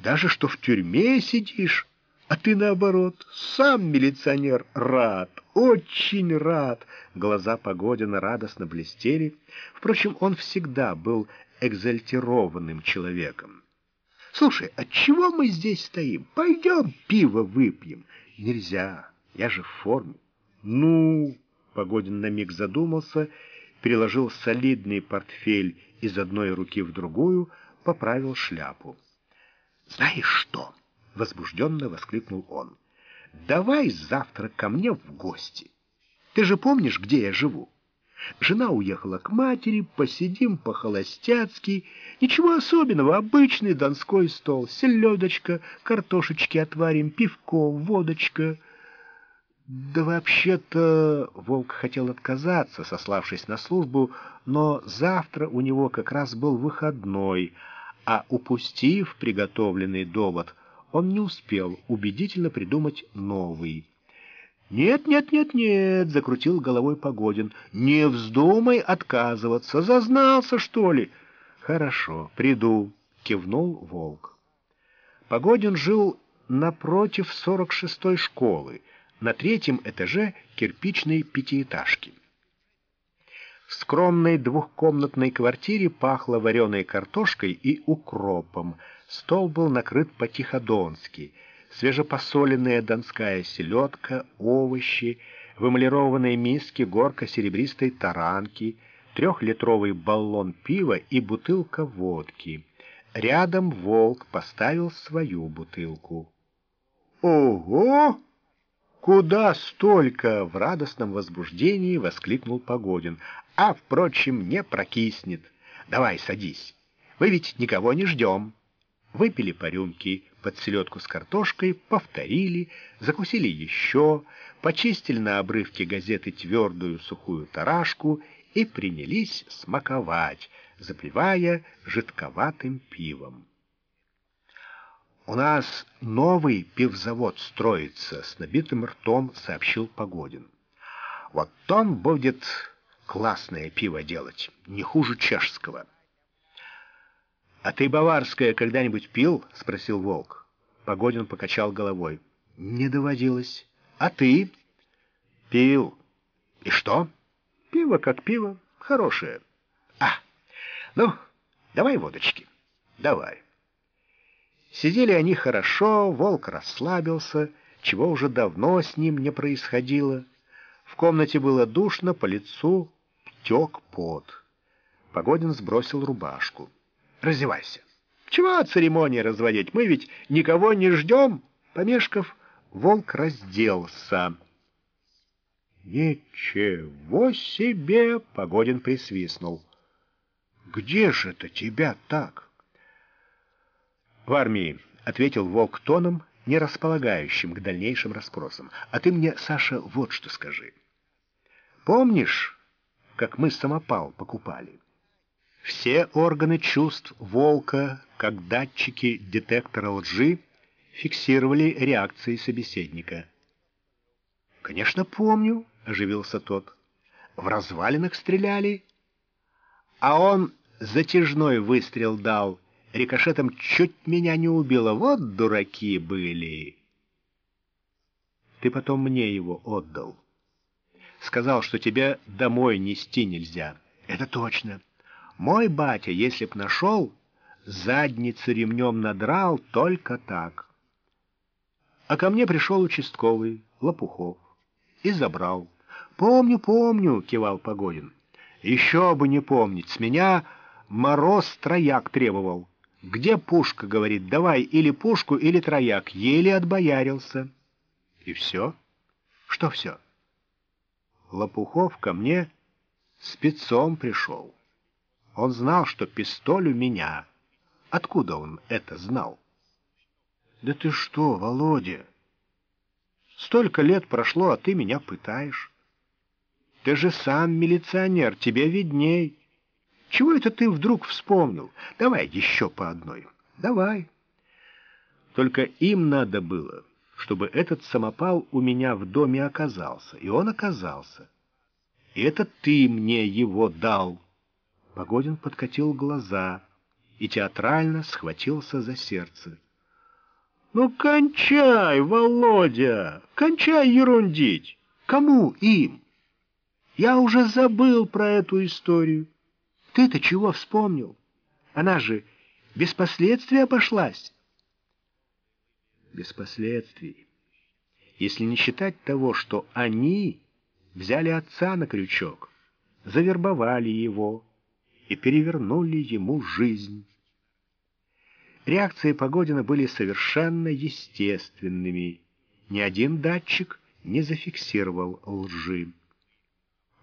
Даже что в тюрьме сидишь, а ты, наоборот, сам милиционер рад, очень рад. Глаза Погодина радостно блестели. Впрочем, он всегда был экзальтированным человеком. Слушай, от чего мы здесь стоим? Пойдем пиво выпьем. Нельзя, я же в форме. Ну, Погодин на миг задумался переложил солидный портфель из одной руки в другую, поправил шляпу. «Знаешь что?» — возбужденно воскликнул он. «Давай завтра ко мне в гости. Ты же помнишь, где я живу? Жена уехала к матери, посидим по-холостяцки. Ничего особенного, обычный донской стол. Селедочка, картошечки отварим, пивко, водочка». Да вообще-то Волк хотел отказаться, сославшись на службу, но завтра у него как раз был выходной, а упустив приготовленный довод, он не успел убедительно придумать новый. «Нет, нет, нет, нет!» — закрутил головой Погодин. «Не вздумай отказываться! Зазнался, что ли?» «Хорошо, приду», — кивнул Волк. Погодин жил напротив сорок шестой школы, на третьем этаже кирпичной пятиэтажки. В скромной двухкомнатной квартире пахло вареной картошкой и укропом. Стол был накрыт по-тиходонски. Свежепосоленная донская селедка, овощи, в эмалированной миске горка серебристой таранки, трехлитровый баллон пива и бутылка водки. Рядом волк поставил свою бутылку. «Ого!» «Куда столько?» — в радостном возбуждении воскликнул Погодин. «А, впрочем, не прокиснет. Давай, садись. Вы ведь никого не ждем». Выпили по рюмке под селедку с картошкой, повторили, закусили еще, почистили на обрывке газеты твердую сухую тарашку и принялись смаковать, запивая жидковатым пивом. «У нас новый пивзавод строится», — с набитым ртом сообщил Погодин. «Вот он будет классное пиво делать, не хуже чешского». «А ты баварское когда-нибудь пил?» — спросил Волк. Погодин покачал головой. «Не доводилось. А ты?» «Пил. И что?» «Пиво как пиво. Хорошее». «А, ну, давай водочки. Давай». Сидели они хорошо, волк расслабился, чего уже давно с ним не происходило. В комнате было душно, по лицу тек пот. Погодин сбросил рубашку. «Раздевайся. Чего церемонии разводить? Мы ведь никого не ждем!» Помешков, волк разделся. «Ничего себе!» — Погодин присвистнул. «Где же это тебя так?» «В армии», — ответил Волк тоном, не располагающим к дальнейшим расспросам. «А ты мне, Саша, вот что скажи. Помнишь, как мы самопал покупали? Все органы чувств Волка, как датчики детектора лжи, фиксировали реакции собеседника». «Конечно, помню», — оживился тот. «В развалинах стреляли, а он затяжной выстрел дал» рикошетом чуть меня не убило. Вот дураки были. Ты потом мне его отдал. Сказал, что тебя домой нести нельзя. Это точно. Мой батя, если б нашел, задницу ремнем надрал только так. А ко мне пришел участковый, Лопухов, и забрал. «Помню, помню», — кивал Погодин. «Еще бы не помнить, с меня мороз трояк требовал». «Где пушка?» — говорит. «Давай или пушку, или трояк». Еле отбоярился. И все. Что все? Лопухов ко мне спецом пришел. Он знал, что пистоль у меня. Откуда он это знал? Да ты что, Володя? Столько лет прошло, а ты меня пытаешь. Ты же сам милиционер, тебе видней. Чего это ты вдруг вспомнил? Давай еще по одной. Давай. Только им надо было, чтобы этот самопал у меня в доме оказался. И он оказался. И это ты мне его дал. Погодин подкатил глаза и театрально схватился за сердце. «Ну, кончай, Володя! Кончай ерундить! Кому им? Я уже забыл про эту историю. Ты-то чего вспомнил? Она же без последствий обошлась. Без последствий. Если не считать того, что они взяли отца на крючок, завербовали его и перевернули ему жизнь. Реакции Погодина были совершенно естественными. Ни один датчик не зафиксировал лжи.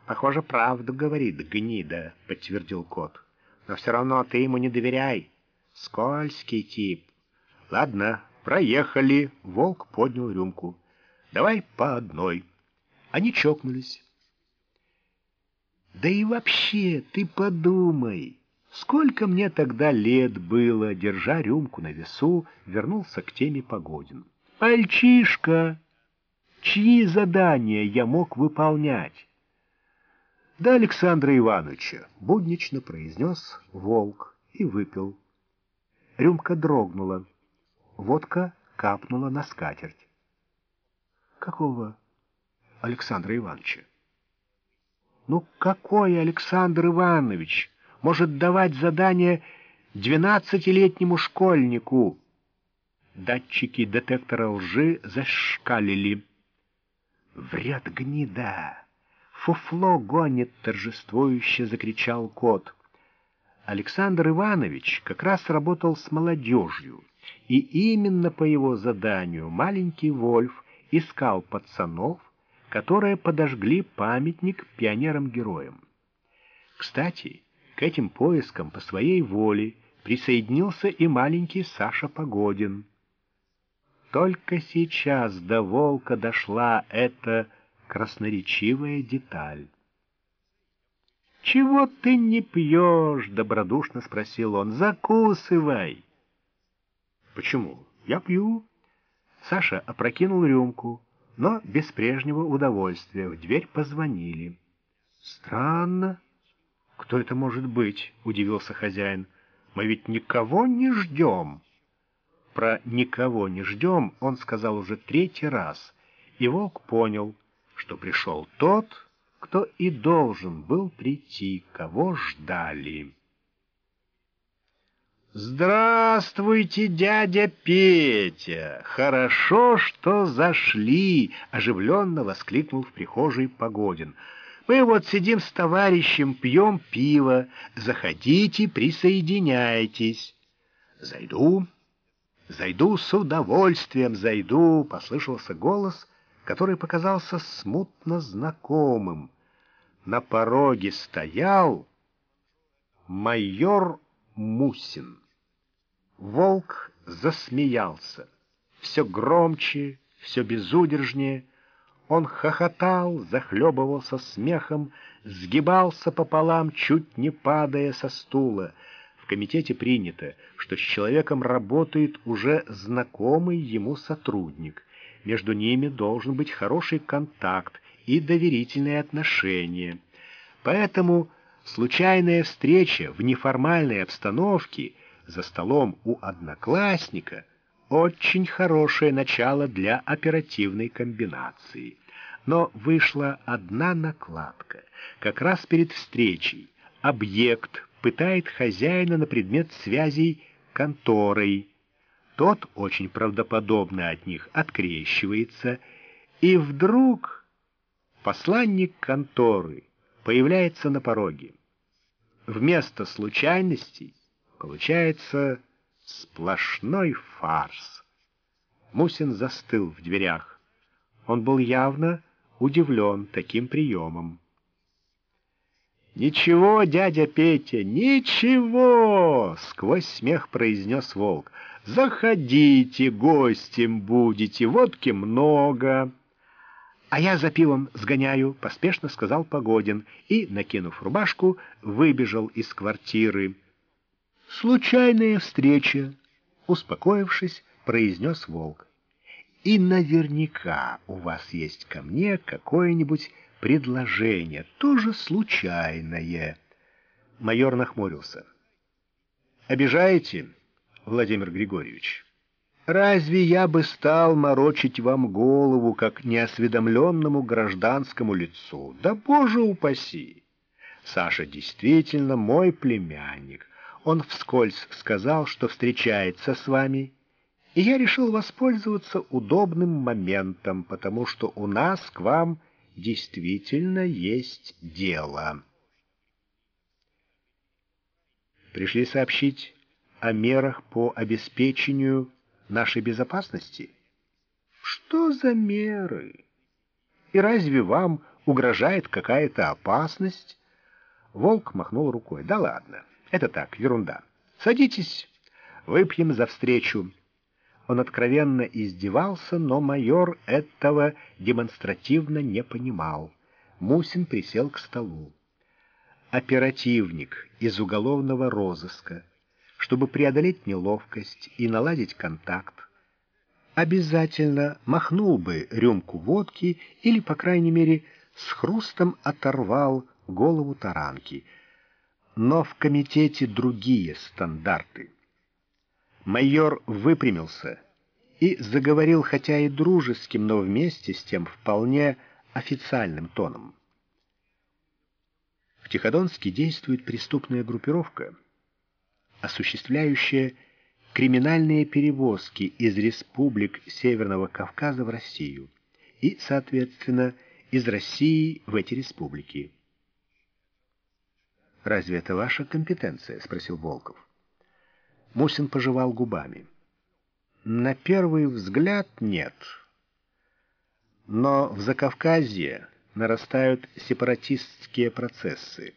«Похоже, правду говорит гнида», — подтвердил кот. «Но все равно ты ему не доверяй. Скользкий тип». «Ладно, проехали», — волк поднял рюмку. «Давай по одной». Они чокнулись. «Да и вообще, ты подумай, сколько мне тогда лет было, держа рюмку на весу, вернулся к теме Погодин. Мальчишка, чьи задания я мог выполнять?» «Да Александра Ивановича», — буднично произнес волк и выпил. Рюмка дрогнула. Водка капнула на скатерть. «Какого Александра Ивановича?» «Ну, какой Александр Иванович может давать задание двенадцатилетнему школьнику?» Датчики детектора лжи зашкалили. «Врет гнида!» «Фуфло гонит!» — торжествующе закричал кот. Александр Иванович как раз работал с молодежью, и именно по его заданию маленький Вольф искал пацанов, которые подожгли памятник пионерам-героям. Кстати, к этим поискам по своей воле присоединился и маленький Саша Погодин. Только сейчас до волка дошла эта красноречивая деталь. «Чего ты не пьешь?» — добродушно спросил он. «Закусывай!» «Почему? Я пью». Саша опрокинул рюмку, но без прежнего удовольствия. В дверь позвонили. «Странно. Кто это может быть?» — удивился хозяин. «Мы ведь никого не ждем». Про «никого не ждем» он сказал уже третий раз, и волк понял — что пришел тот, кто и должен был прийти, кого ждали. «Здравствуйте, дядя Петя! Хорошо, что зашли!» — оживленно воскликнул в прихожей Погодин. «Мы вот сидим с товарищем, пьем пиво. Заходите, присоединяйтесь». «Зайду, зайду с удовольствием, зайду!» — послышался голос, который показался смутно знакомым. На пороге стоял майор Мусин. Волк засмеялся. Все громче, все безудержнее. Он хохотал, захлебывался смехом, сгибался пополам, чуть не падая со стула. В комитете принято, что с человеком работает уже знакомый ему сотрудник — между ними должен быть хороший контакт и доверительные отношения. Поэтому случайная встреча в неформальной обстановке за столом у одноклассника очень хорошее начало для оперативной комбинации. Но вышла одна накладка. Как раз перед встречей объект пытает хозяина на предмет связей конторой, тот очень правдоподобно от них открещивается, и вдруг посланник конторы появляется на пороге. Вместо случайностей получается Сплошной фарс. Мусин застыл в дверях. Он был явно удивлен таким приемом. «Ничего, дядя Петя, ничего!» — сквозь смех произнес волк. «Заходите, гостем будете, водки много». «А я за пивом сгоняю», — поспешно сказал Погодин и, накинув рубашку, выбежал из квартиры. «Случайная встреча», — успокоившись, произнес волк. «И наверняка у вас есть ко мне какое-нибудь предложение, тоже случайное». Майор нахмурился. «Обижаете, Владимир Григорьевич? Разве я бы стал морочить вам голову, как неосведомленному гражданскому лицу? Да, боже упаси! Саша действительно мой племянник. Он вскользь сказал, что встречается с вами, и я решил воспользоваться удобным моментом, потому что у нас к вам действительно есть дело. Пришли сообщить о мерах по обеспечению нашей безопасности? Что за меры? И разве вам угрожает какая-то опасность? Волк махнул рукой. Да ладно, это так, ерунда. Садитесь, выпьем за встречу. Он откровенно издевался, но майор этого демонстративно не понимал. Мусин присел к столу. Оперативник из уголовного розыска, чтобы преодолеть неловкость и наладить контакт, обязательно махнул бы рюмку водки или, по крайней мере, с хрустом оторвал голову таранки. Но в комитете другие стандарты. Майор выпрямился и заговорил, хотя и дружеским, но вместе с тем вполне официальным тоном. В Тиходонске действует преступная группировка, осуществляющая криминальные перевозки из республик Северного Кавказа в Россию и, соответственно, из России в эти республики. «Разве это ваша компетенция?» — спросил Волков. Мусин пожевал губами. На первый взгляд нет. Но в Закавказье нарастают сепаратистские процессы.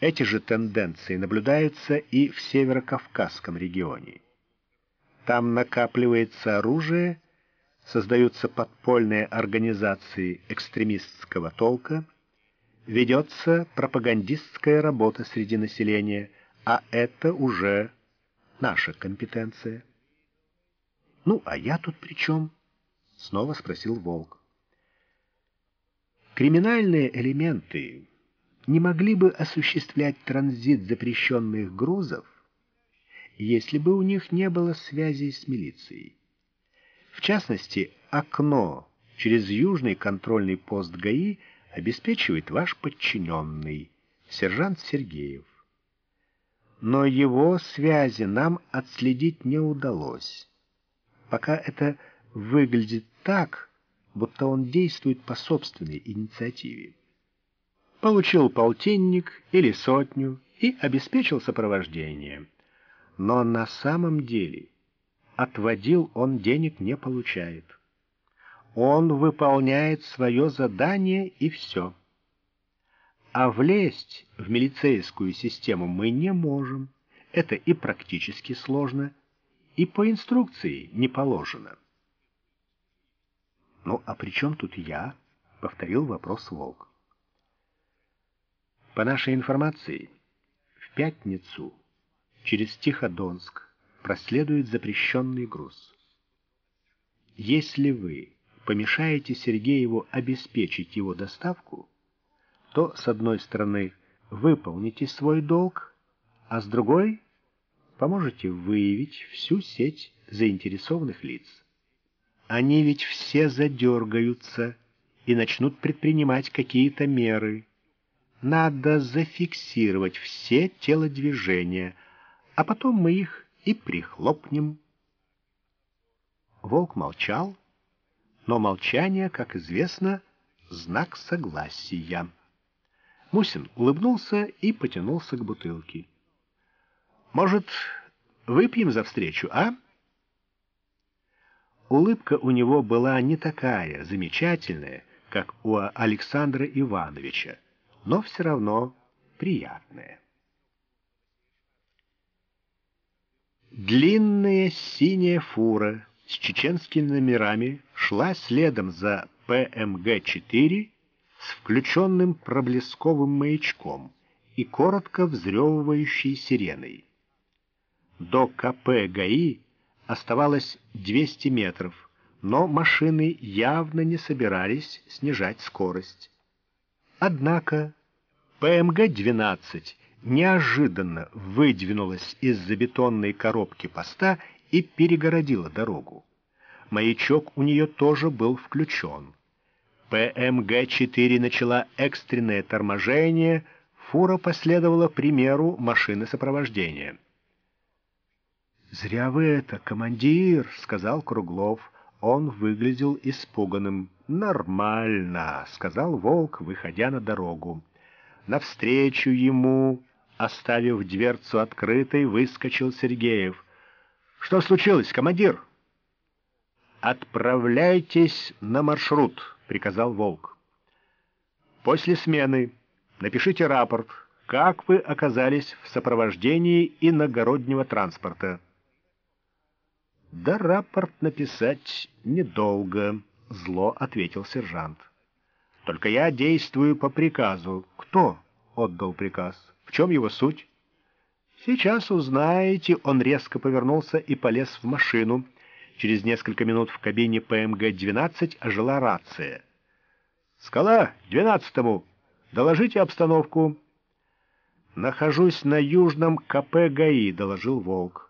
Эти же тенденции наблюдаются и в Северокавказском регионе. Там накапливается оружие, создаются подпольные организации экстремистского толка, ведется пропагандистская работа среди населения, а это уже наша компетенция. «Ну, а я тут при чем?» — снова спросил Волк. Криминальные элементы не могли бы осуществлять транзит запрещенных грузов, если бы у них не было связей с милицией. В частности, окно через южный контрольный пост ГАИ обеспечивает ваш подчиненный, сержант Сергеев. Но его связи нам отследить не удалось. Пока это выглядит так, будто он действует по собственной инициативе. Получил полтинник или сотню и обеспечил сопровождение. Но на самом деле отводил он денег не получает. Он выполняет свое задание и все. А влезть в милицейскую систему мы не можем. Это и практически сложно, и по инструкции не положено. «Ну, а при чем тут я?» — повторил вопрос Волк. По нашей информации, в пятницу через Тиходонск проследует запрещенный груз. Если вы помешаете Сергееву обеспечить его доставку, то, с одной стороны, выполните свой долг, а с другой поможете выявить всю сеть заинтересованных лиц. Они ведь все задергаются и начнут предпринимать какие-то меры. Надо зафиксировать все телодвижения, а потом мы их и прихлопнем. Волк молчал, но молчание, как известно, знак согласия. Мусин улыбнулся и потянулся к бутылке. Может, Выпьем за встречу, а?» Улыбка у него была не такая замечательная, как у Александра Ивановича, но все равно приятная. Длинная синяя фура с чеченскими номерами шла следом за ПМГ-4 с включенным проблесковым маячком и коротко взрёвывающей сиреной. До КП ГАИ оставалось 200 метров, но машины явно не собирались снижать скорость. Однако ПМГ-12 неожиданно выдвинулась из-за бетонной коробки поста и перегородила дорогу. Маячок у нее тоже был включен. ПМГ-4 начала экстренное торможение, фура последовала примеру машины сопровождения. «Зря вы это, командир!» — сказал Круглов. Он выглядел испуганным. «Нормально!» — сказал Волк, выходя на дорогу. Навстречу ему, оставив дверцу открытой, выскочил Сергеев. «Что случилось, командир?» «Отправляйтесь на маршрут», — приказал Волк. «После смены напишите рапорт, как вы оказались в сопровождении иногороднего транспорта». «Да рапорт написать недолго», — зло ответил сержант. «Только я действую по приказу. Кто отдал приказ? В чем его суть?» «Сейчас узнаете». Он резко повернулся и полез в машину. Через несколько минут в кабине ПМГ-12 ожила рация. «Скала, двенадцатому! Доложите обстановку!» «Нахожусь на южном КП ГАИ», — доложил Волк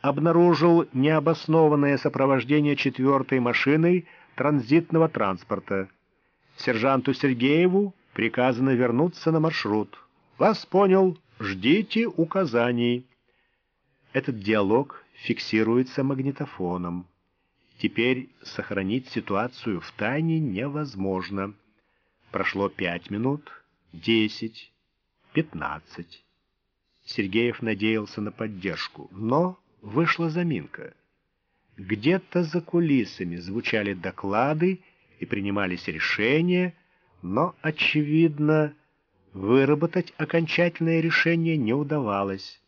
обнаружил необоснованное сопровождение четвертой машиной транзитного транспорта. Сержанту Сергееву приказано вернуться на маршрут. Вас понял, ждите указаний. Этот диалог фиксируется магнитофоном. Теперь сохранить ситуацию в тайне невозможно. Прошло пять минут, десять, пятнадцать. Сергеев надеялся на поддержку, но вышла заминка. Где-то за кулисами звучали доклады и принимались решения, но, очевидно, выработать окончательное решение не удавалось.